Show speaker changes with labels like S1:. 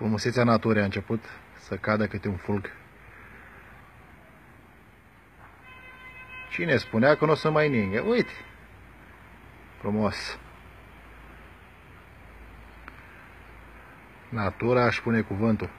S1: Frumusețea naturii a început să cadă câte un fulg. Cine spunea că nu o să mai ningă? Uite! Frumos! Natura își pune cuvântul.